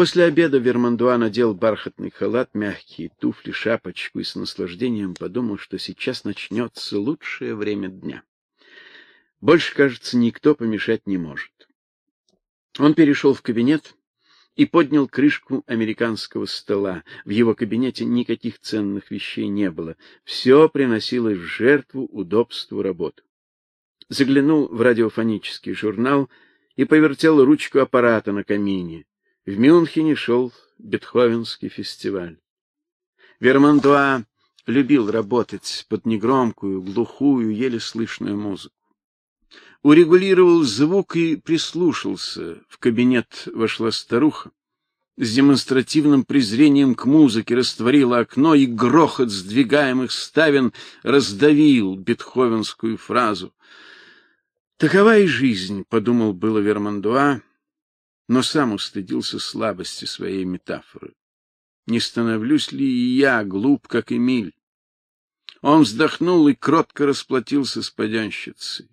После обеда Вермандуа надел бархатный халат, мягкие туфли, шапочку и с наслаждением подумал, что сейчас начнется лучшее время дня. Больше, кажется, никто помешать не может. Он перешел в кабинет и поднял крышку американского стола. В его кабинете никаких ценных вещей не было. Все приносилось в жертву удобству работы. Заглянул в радиофонический журнал и повертел ручку аппарата на камине. В Мюнхене шел Бетховенский фестиваль. Вермандуа любил работать под негромкую, глухую, еле слышную музыку. Урегулировал звук и прислушался. В кабинет вошла старуха. С демонстративным презрением к музыке растворила окно, и грохот сдвигаемых ставен раздавил бетховенскую фразу. Такова и жизнь, подумал было Вермандуа, но сам устыдился слабости своей метафоры. Не становлюсь ли и я глуп, как Эмиль? Он вздохнул и кротко расплатился с паденщицей.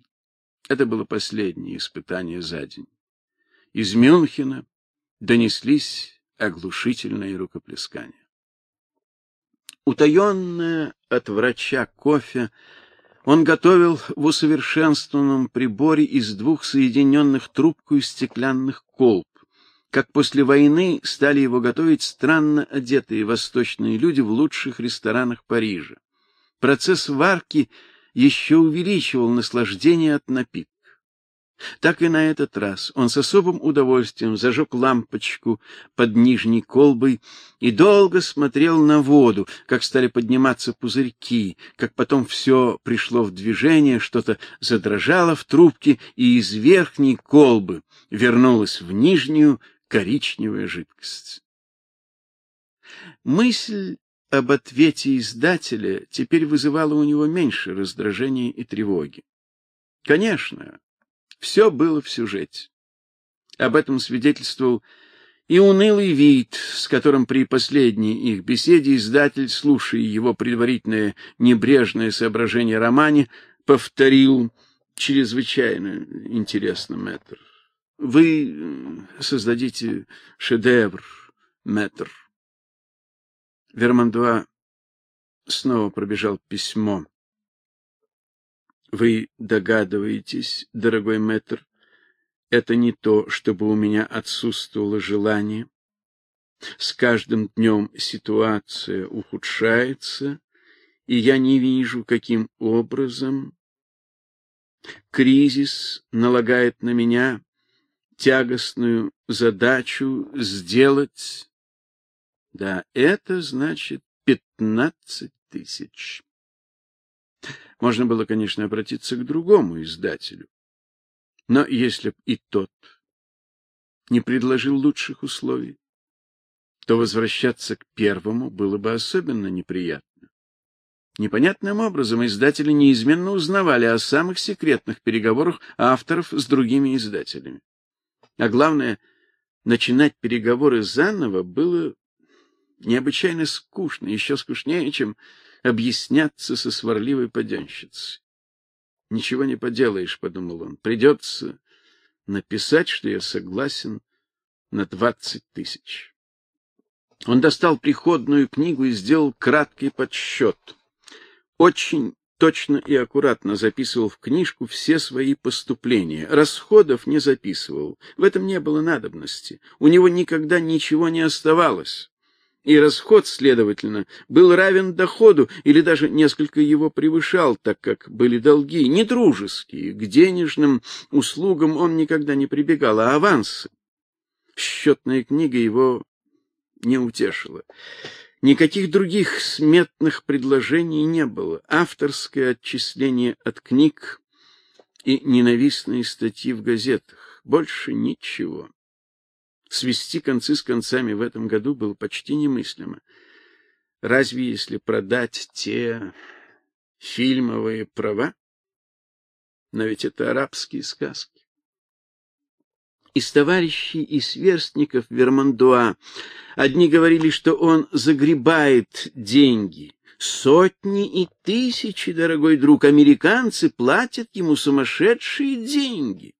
Это было последнее испытание за день. Из Мюнхена донеслись оглушительные рукоплескания. Утаенное от врача кофе он готовил в усовершенствованном приборе из двух соединенных трубкой стеклянных колб, как после войны стали его готовить странно одетые восточные люди в лучших ресторанах Парижа. Процесс варки еще увеличивал наслаждение от напитка. Так и на этот раз он с особым удовольствием зажег лампочку под нижней колбой и долго смотрел на воду, как стали подниматься пузырьки, как потом все пришло в движение, что-то задрожало в трубке, и из верхней колбы вернулась в нижнюю коричневая жидкость. Мысль об ответе издателя теперь вызывало у него меньше раздражения и тревоги. Конечно, все было в сюжете. Об этом свидетельствовал и унылый вид, с которым при последней их беседе издатель, слушая его предварительное небрежное соображение о романе, повторил чрезвычайно интересно, мэтр. Вы создадите шедевр, мэтр. Вермандуа снова пробежал письмо. Вы догадываетесь, дорогой мэтр, это не то, чтобы у меня отсутствовало желание. С каждым днем ситуация ухудшается, и я не вижу, каким образом кризис налагает на меня тягостную задачу сделать да, это значит пятнадцать тысяч. Можно было, конечно, обратиться к другому издателю. Но если б и тот не предложил лучших условий, то возвращаться к первому было бы особенно неприятно. Непонятным образом издатели неизменно узнавали о самых секретных переговорах авторов с другими издателями. А главное, начинать переговоры заново было необычайно скучно, еще скучнее, чем объясняться со сварливой поденщицей. Ничего не поделаешь, подумал он. Придется написать, что я согласен на двадцать тысяч. Он достал приходную книгу и сделал краткий подсчет. Очень точно и аккуратно записывал в книжку все свои поступления. Расходов не записывал. В этом не было надобности. У него никогда ничего не оставалось и расход, следовательно, был равен доходу или даже несколько его превышал, так как были долги не дружеские, к денежным услугам он никогда не прибегал, а авансы. Счетная книга его не утешила. Никаких других сметных предложений не было. Авторское отчисление от книг и ненавистные статьи в газетах. Больше ничего. Свести концы с концами в этом году было почти немыслимо. Разве если продать те фильмовые права? Но ведь это арабские сказки. Из товарищей и сверстников Вермандуа одни говорили, что он загребает деньги, сотни и тысячи, дорогой друг, американцы платят ему сумасшедшие деньги.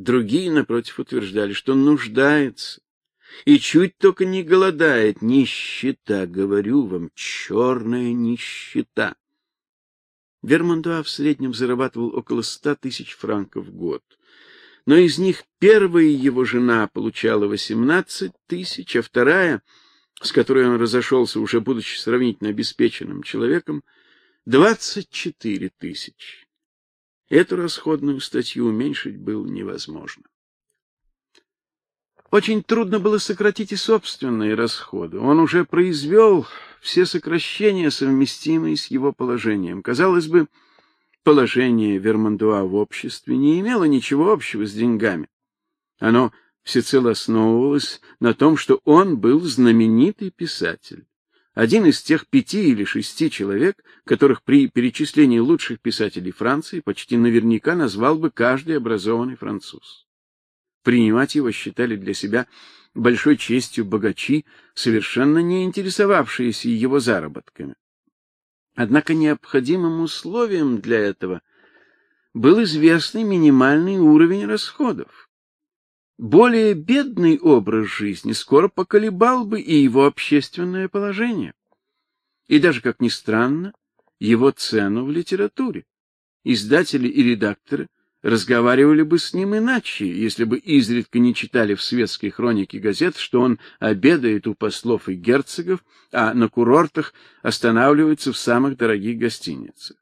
Другие, напротив, утверждали, что нуждается, и чуть только не голодает. Нищета, говорю вам, черная нищета. Вермандуа в среднем зарабатывал около ста тысяч франков в год. Но из них первая его жена получала восемнадцать тысяч, а вторая, с которой он разошелся, уже будучи сравнительно обеспеченным человеком, двадцать четыре тысячи. Эту расходную статью уменьшить было невозможно. Очень трудно было сократить и собственные расходы. Он уже произвел все сокращения, совместимые с его положением. Казалось бы, положение Вермандуа в обществе не имело ничего общего с деньгами. Оно всецело основывалось на том, что он был знаменитый писатель. Один из тех пяти или шести человек, которых при перечислении лучших писателей Франции почти наверняка назвал бы каждый образованный француз. Принимать его считали для себя большой честью богачи, совершенно не интересовавшиеся его заработками. Однако необходимым условием для этого был известный минимальный уровень расходов. Более бедный образ жизни скоро поколебал бы и его общественное положение. И даже, как ни странно, его цену в литературе. Издатели и редакторы разговаривали бы с ним иначе, если бы изредка не читали в светской хронике газет, что он обедает у послов и герцогов, а на курортах останавливается в самых дорогих гостиницах.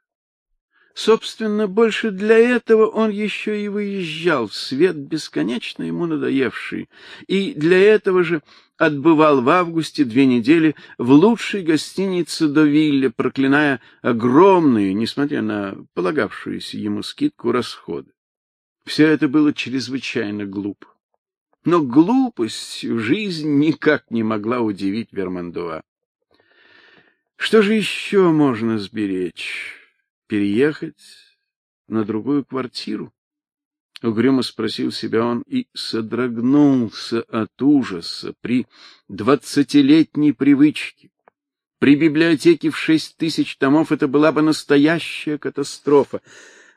Собственно, больше для этого он еще и выезжал в свет бесконечно ему надоевший, и для этого же отбывал в августе две недели в лучшей гостинице до Вилле, проклиная огромные, несмотря на полагавшуюся ему скидку, расходы. Все это было чрезвычайно глупо. Но глупость жизнь никак не могла удивить Вермандуа. Что же еще можно сберечь? Переехать на другую квартиру? Угрюмо спросил себя он и содрогнулся от ужаса при двадцатилетней привычке. При библиотеке в шесть тысяч томов это была бы настоящая катастрофа.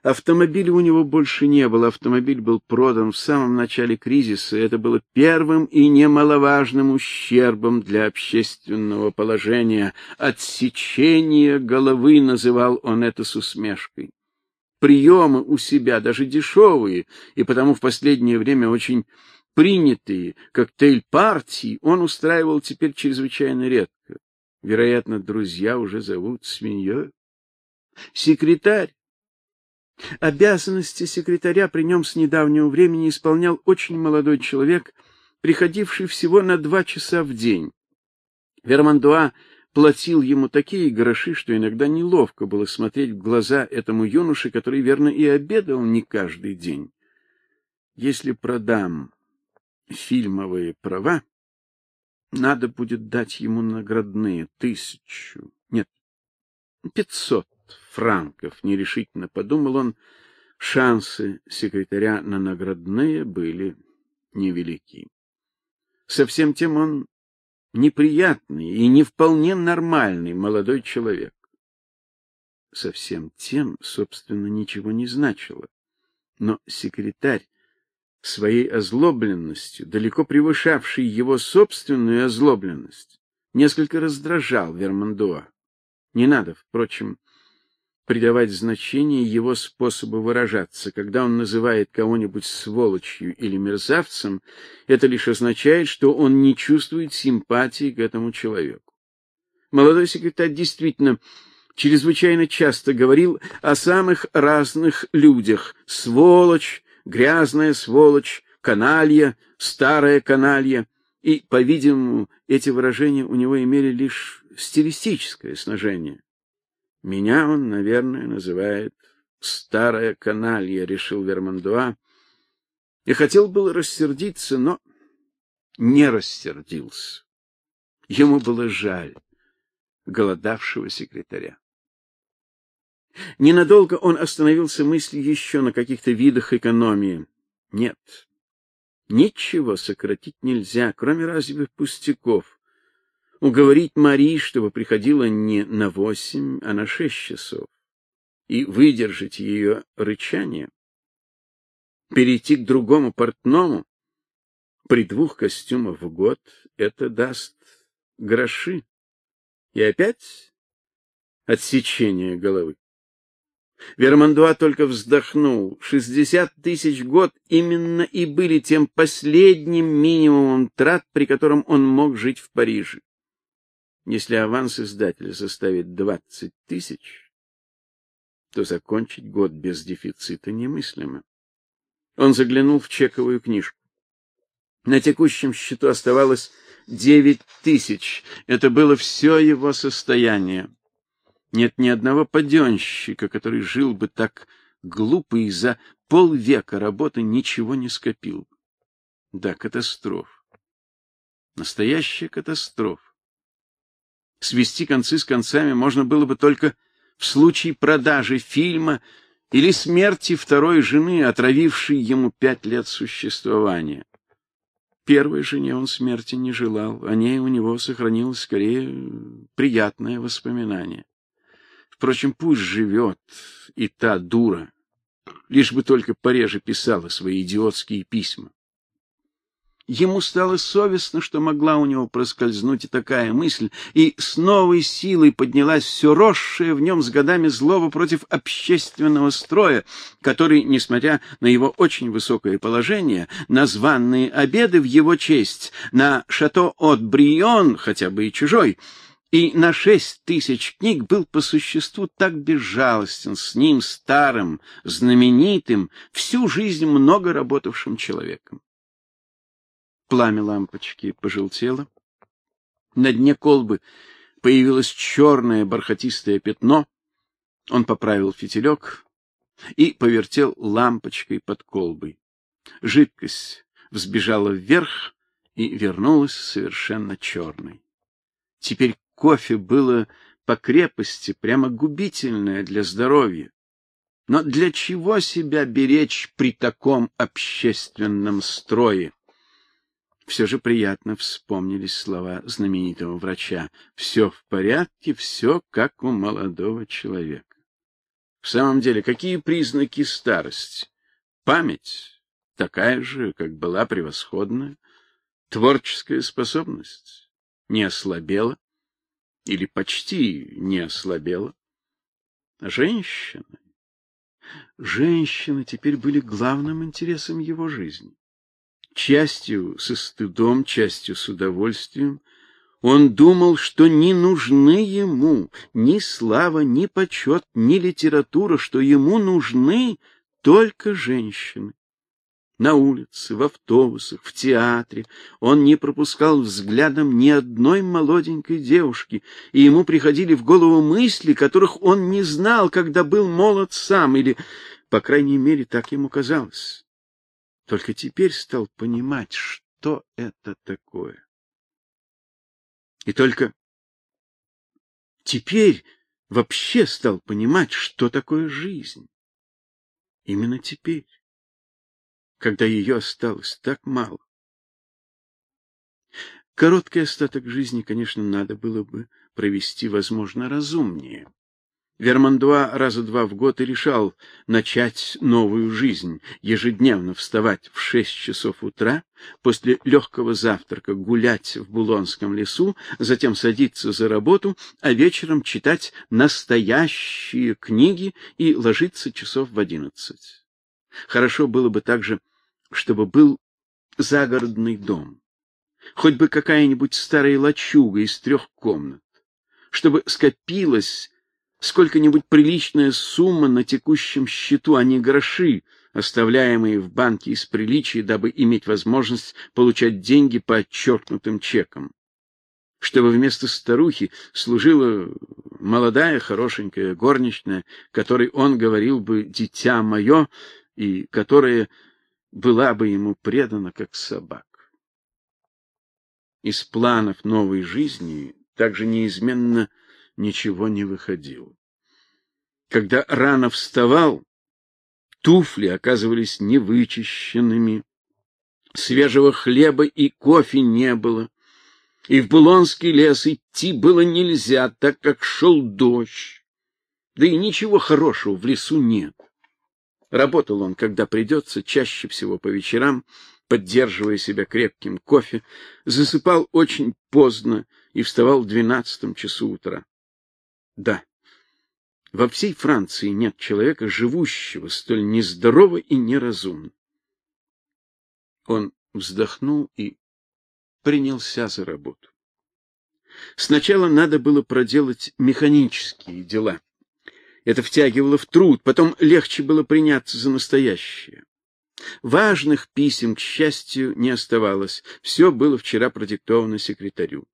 Автомобиля у него больше не было, автомобиль был продан в самом начале кризиса, это было первым и немаловажным ущербом для общественного положения. Отсечение головы называл он это с усмешкой. Приемы у себя, даже дешевые, и потому в последнее время очень принятые коктейль-партии, он устраивал теперь чрезвычайно редко. Вероятно, друзья уже зовут свиньей. Секретарь Обязанности секретаря при нем с недавнего времени исполнял очень молодой человек, приходивший всего на два часа в день. Вермандуа платил ему такие гроши, что иногда неловко было смотреть в глаза этому юноше, который верно и обедал не каждый день. Если продам фильмовые права, надо будет дать ему наградные тысячу, нет, пятьсот франков, нерешительно подумал он, шансы секретаря на наградные были невелики. Совсем тем он неприятный и не вполне нормальный молодой человек. Совсем тем, собственно, ничего не значило. Но секретарь своей озлобленностью, далеко превышавший его собственную озлобленность, несколько раздражал Вермандуа. Не надо, впрочем, придавать значение его способу выражаться. Когда он называет кого-нибудь сволочью или мерзавцем, это лишь означает, что он не чувствует симпатии к этому человеку. Молодой секретарь действительно чрезвычайно часто говорил о самых разных людях: сволочь, грязная сволочь, каналья, старая каналья, и, по-видимому, эти выражения у него имели лишь стилистическое снажение. Меня он, наверное, называет старая каналья, решил Вермандуа. И хотел было рассердиться, но не рассердился. Ему было жаль голодавшего секретаря. Ненадолго он остановился мыслью еще на каких-то видах экономии. Нет. Ничего сократить нельзя, кроме разве пустяков уговорить Мари, чтобы приходила не на восемь, а на шесть часов, и выдержать ее рычание, перейти к другому портному, При двух костюмах в год это даст гроши. И опять отсечение головы. Вермандуа только вздохнул. Шестьдесят тысяч год именно и были тем последним минимумом трат, при котором он мог жить в Париже. Если аванс издателя составит двадцать тысяч, то закончить год без дефицита немыслимо. Он заглянул в чековую книжку. На текущем счету оставалось девять тысяч. Это было все его состояние. Нет ни одного паденщика, который жил бы так глупо и за полвека работы ничего не скопил. Да, катастрофа. Настоящая катастрофа. Свести концы с концами можно было бы только в случае продажи фильма или смерти второй жены, отравившей ему пять лет существования. Первой жене он смерти не желал, о ней у него сохранилось скорее приятное воспоминание. Впрочем, пусть живет и та дура, лишь бы только пореже писала свои идиотские письма. Ему стало совестно, что могла у него проскользнуть и такая мысль, и с новой силой поднялась все росшее в нем с годами злоба против общественного строя, который, несмотря на его очень высокое положение, на званные обеды в его честь, на шато от Брион, хотя бы и чужой, и на шесть тысяч книг был по существу так безжалостен с ним, старым, знаменитым, всю жизнь много работавшим человеком. Пламя лампочки пожелтело. На дне колбы появилось черное бархатистое пятно. Он поправил фитилек и повертел лампочкой под колбой. Жидкость взбежала вверх и вернулась совершенно черной. Теперь кофе было по крепости прямо губительное для здоровья. Но для чего себя беречь при таком общественном строе? Все же приятно вспомнились слова знаменитого врача: «Все в порядке, все как у молодого человека". В самом деле, какие признаки старости? Память такая же, как была превосходная, творческая способность не ослабела, или почти не ослабела. Женщины. Женщины теперь были главным интересом его жизни. Частью со стыдом, частью с удовольствием он думал, что не нужны ему ни слава, ни почет, ни литература, что ему нужны только женщины на улице, в автобусах, в театре. Он не пропускал взглядом ни одной молоденькой девушки, и ему приходили в голову мысли, которых он не знал, когда был молод сам, или, по крайней мере, так ему казалось. Только теперь стал понимать, что это такое. И только теперь вообще стал понимать, что такое жизнь. Именно теперь когда ее осталось так мало. Короткий остаток жизни, конечно, надо было бы провести, возможно, разумнее. Вермандуа раза два в год и решал начать новую жизнь, ежедневно вставать в шесть часов утра, после легкого завтрака гулять в Булонском лесу, затем садиться за работу, а вечером читать настоящие книги и ложиться часов в одиннадцать. Хорошо было бы также чтобы был загородный дом, хоть бы какая-нибудь старая лачуга из трех комнат, чтобы скопилась сколько-нибудь приличная сумма на текущем счету, а не гроши, оставляемые в банке из приличия, дабы иметь возможность получать деньги по отчеркнутым чекам. Чтобы вместо старухи служила молодая хорошенькая горничная, которой он говорил бы «дитя мое», и которая была бы ему предана как собак. Из планов новой жизни также неизменно ничего не выходило. Когда рано вставал, туфли оказывались невычищенными, свежего хлеба и кофе не было, и в Булонский лес идти было нельзя, так как шел дождь. Да и ничего хорошего в лесу нет. Работал он, когда придется, чаще всего по вечерам, поддерживая себя крепким кофе, засыпал очень поздно и вставал в двенадцатом часу утра. Да, во всей Франции нет человека, живущего столь нездорово и неразумно. Он вздохнул и принялся за работу. Сначала надо было проделать механические дела. Это втягивало в труд, потом легче было приняться за настоящее. Важных писем, к счастью, не оставалось. Все было вчера продиктовано секретарю.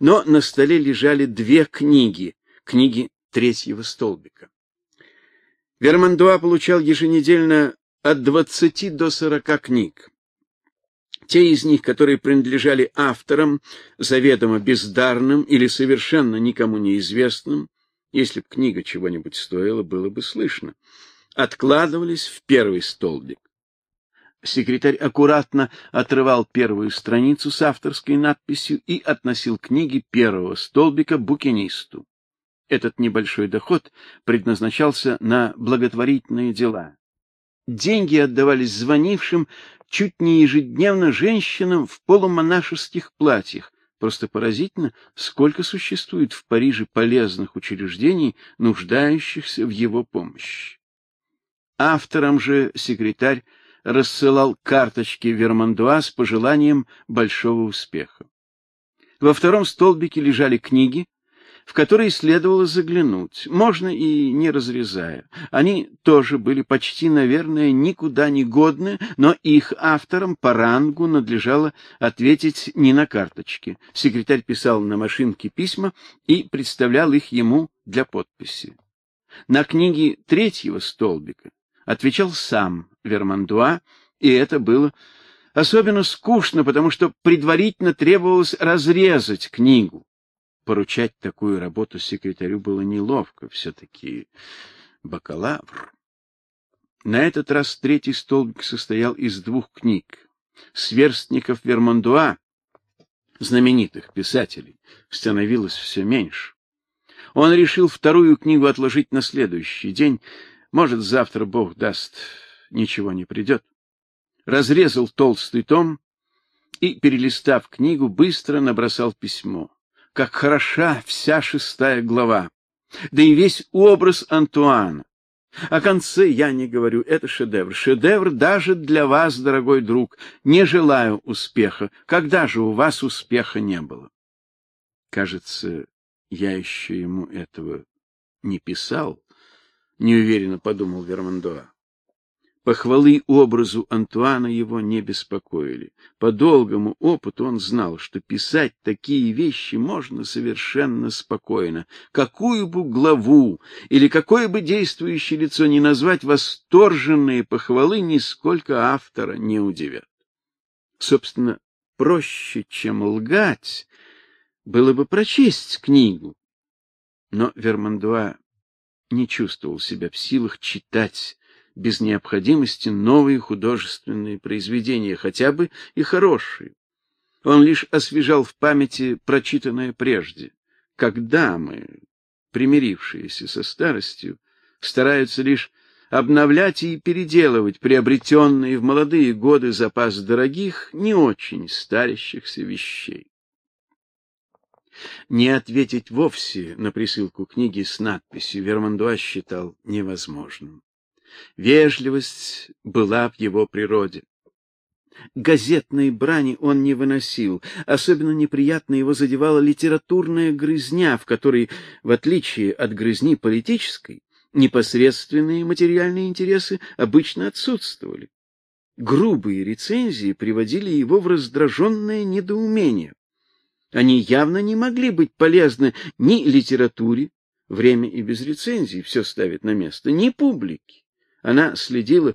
Но на столе лежали две книги, книги третьего столбика. Вермандуа получал еженедельно от двадцати до сорока книг. Те из них, которые принадлежали авторам, заведомо бездарным или совершенно никому неизвестным, если б книга чего-нибудь стоила, было бы слышно, откладывались в первый столбик. Секретарь аккуратно отрывал первую страницу с авторской надписью и относил книги первого столбика букинисту. Этот небольшой доход предназначался на благотворительные дела. Деньги отдавались звонившим чуть не ежедневно женщинам в полумонашеских платьях. Просто поразительно, сколько существует в Париже полезных учреждений, нуждающихся в его помощи. Авторам же секретарь рассылал карточки Вермандуа с пожеланием большого успеха. Во втором столбике лежали книги, в которые следовало заглянуть, можно и не разрезая. Они тоже были почти, наверное, никуда не годны, но их авторам по рангу надлежало ответить не на карточке. Секретарь писал на машинке письма и представлял их ему для подписи. На книги третьего столбика отвечал сам Вермандуа, и это было особенно скучно, потому что предварительно требовалось разрезать книгу. Поручать такую работу секретарю было неловко, все-таки бакалавр. На этот раз третий столбик состоял из двух книг. Сверстников Вермандуа, знаменитых писателей, становилось все меньше. Он решил вторую книгу отложить на следующий день. Может, завтра Бог даст, ничего не придет. Разрезал толстый том и, перелистав книгу, быстро набросал письмо как хороша вся шестая глава, да и весь образ Антуана. О конце я не говорю, это шедевр. Шедевр даже для вас, дорогой друг. Не желаю успеха. Когда же у вас успеха не было? Кажется, я еще ему этого не писал, неуверенно подумал Вермандуа. Похвалы образу Антуана его не беспокоили. По долгому опыту он знал, что писать такие вещи можно совершенно спокойно. Какую бы главу или какое бы действующее лицо ни назвать, восторженные похвалы нисколько автора не удивят. Собственно, проще, чем лгать, было бы прочесть книгу. Но Вермандуа не чувствовал себя в силах читать без необходимости новые художественные произведения, хотя бы и хорошие. Он лишь освежал в памяти прочитанное прежде. Когда мы, примирившиеся со старостью, стараются лишь обновлять и переделывать приобретенные в молодые годы запас дорогих, не очень старящихся вещей. Не ответить вовсе на присылку книги с надписью Вермандуа считал невозможным. Вежливость была в его природе. Газетной брани он не выносил. Особенно неприятно его задевала литературная грызня, в которой, в отличие от грызни политической, непосредственные материальные интересы обычно отсутствовали. Грубые рецензии приводили его в раздраженное недоумение. Они явно не могли быть полезны ни литературе, время и без рецензий все ставит на место, ни публике. Она следила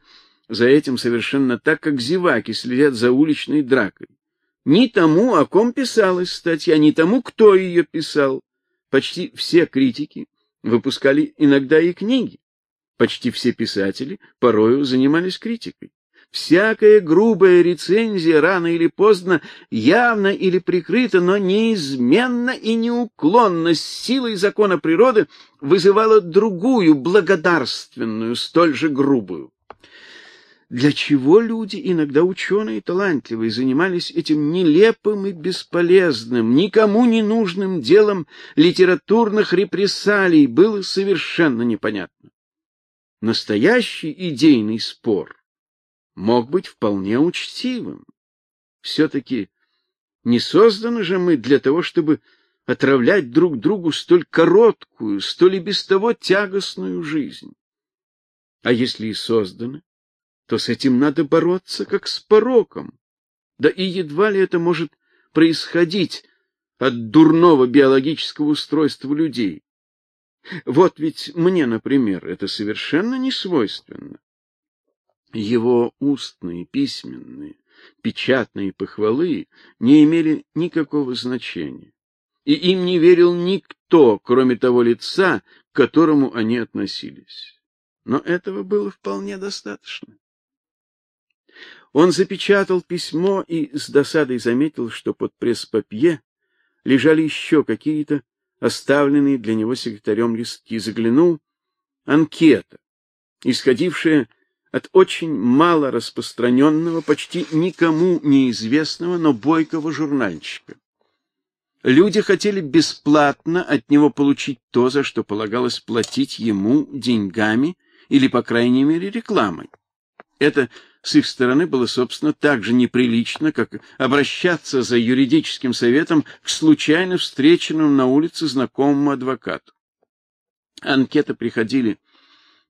за этим совершенно так, как зеваки следят за уличной дракой. Ни тому, о ком писалась статья, ни тому, кто ее писал. Почти все критики выпускали иногда и книги. Почти все писатели порою занимались критикой. Всякая грубая рецензия рано или поздно, явно или прикрыто, но неизменно и неуклонно с силой закона природы вызывала другую, благодарственную, столь же грубую. для чего люди, иногда ученые и талантливые, занимались этим нелепым и бесполезным, никому не нужным делом литературных репрессалий, было совершенно непонятно. Настоящий идейный спор мог быть вполне учтивым. Все-таки не созданы же мы для того, чтобы отравлять друг другу столь короткую, столь и без того тягостную жизнь. А если и созданы, то с этим надо бороться как с пороком. Да и едва ли это может происходить от дурного биологического устройства людей. Вот ведь мне, например, это совершенно не свойственно. Его устные, письменные, печатные похвалы не имели никакого значения, и им не верил никто, кроме того лица, к которому они относились. Но этого было вполне достаточно. Он запечатал письмо и с досадой заметил, что под пресс-папье лежали еще какие-то оставленные для него секретарем листки. Заглянул анкета, исходившая от очень мало распространенного, почти никому неизвестного, но бойкого журнальчика. Люди хотели бесплатно от него получить то, за что полагалось платить ему деньгами или, по крайней мере, рекламой. Это с их стороны было, собственно, так же неприлично, как обращаться за юридическим советом к случайно встреченному на улице знакомому адвокату. Анкеты приходили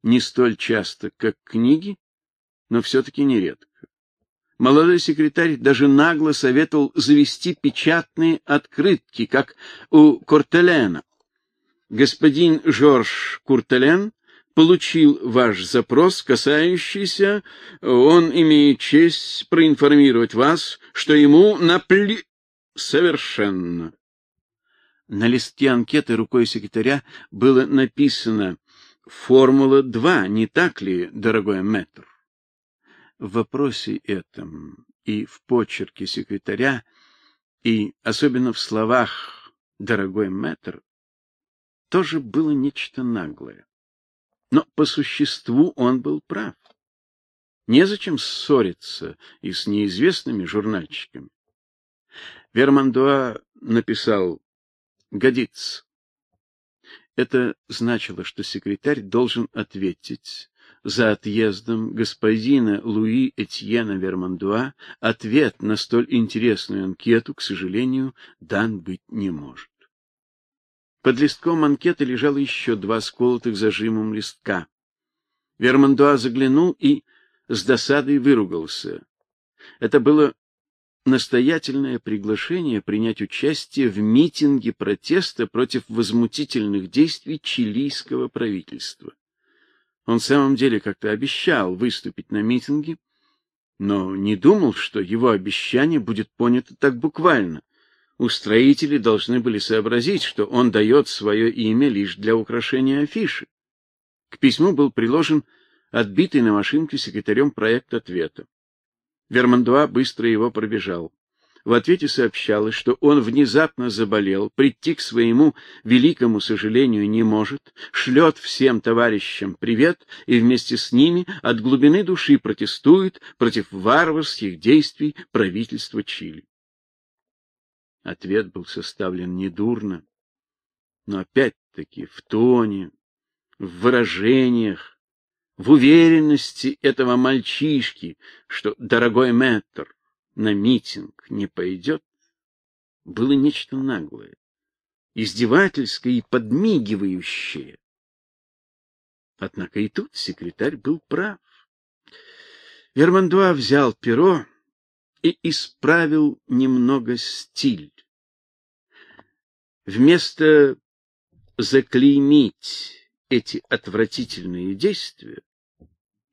не столь часто, как книги, но все-таки нередко. Молодой секретарь даже нагло советовал завести печатные открытки, как у Кортелена. Господин Жорж Куртелен получил ваш запрос, касающийся, он имеет честь проинформировать вас, что ему напли... Совершенно. На листке анкеты рукой секретаря было написано «Формула 2», не так ли, дорогой мэтр? В вопросе этом и в почерке секретаря, и особенно в словах «дорогой мэтр» тоже было нечто наглое. Но по существу он был прав. Незачем ссориться и с неизвестными журнальчиками. Вермандуа написал «годится». Это значило, что секретарь должен ответить за отъездом господина Луи Этьена Вермандуа ответ на столь интересную анкету, к сожалению, дан быть не может. Под листком анкеты лежало еще два сколотых зажимом листка. Вермандуа заглянул и с досадой выругался. Это было настоятельное приглашение принять участие в митинге протеста против возмутительных действий чилийского правительства. Он в самом деле как-то обещал выступить на митинге, но не думал, что его обещание будет понято так буквально устроители должны были сообразить, что он дает свое имя лишь для украшения афиши. К письму был приложен отбитый на машинке секретарем проект ответа. Вермандуа быстро его пробежал. В ответе сообщалось, что он внезапно заболел, прийти к своему великому сожалению не может, шлет всем товарищам привет и вместе с ними от глубины души протестует против варварских действий правительства Чили. Ответ был составлен недурно, но опять-таки в тоне, в выражениях, в уверенности этого мальчишки, что дорогой мэтр на митинг не пойдет, было нечто наглое, издевательское и подмигивающее. Однако и тут секретарь был прав. Вермандуа взял перо и исправил немного стиль. Вместо заклеймить эти отвратительные действия,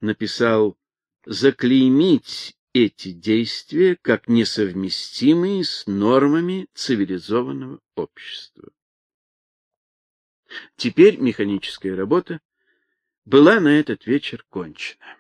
написал заклеймить эти действия как несовместимые с нормами цивилизованного общества. Теперь механическая работа была на этот вечер кончена.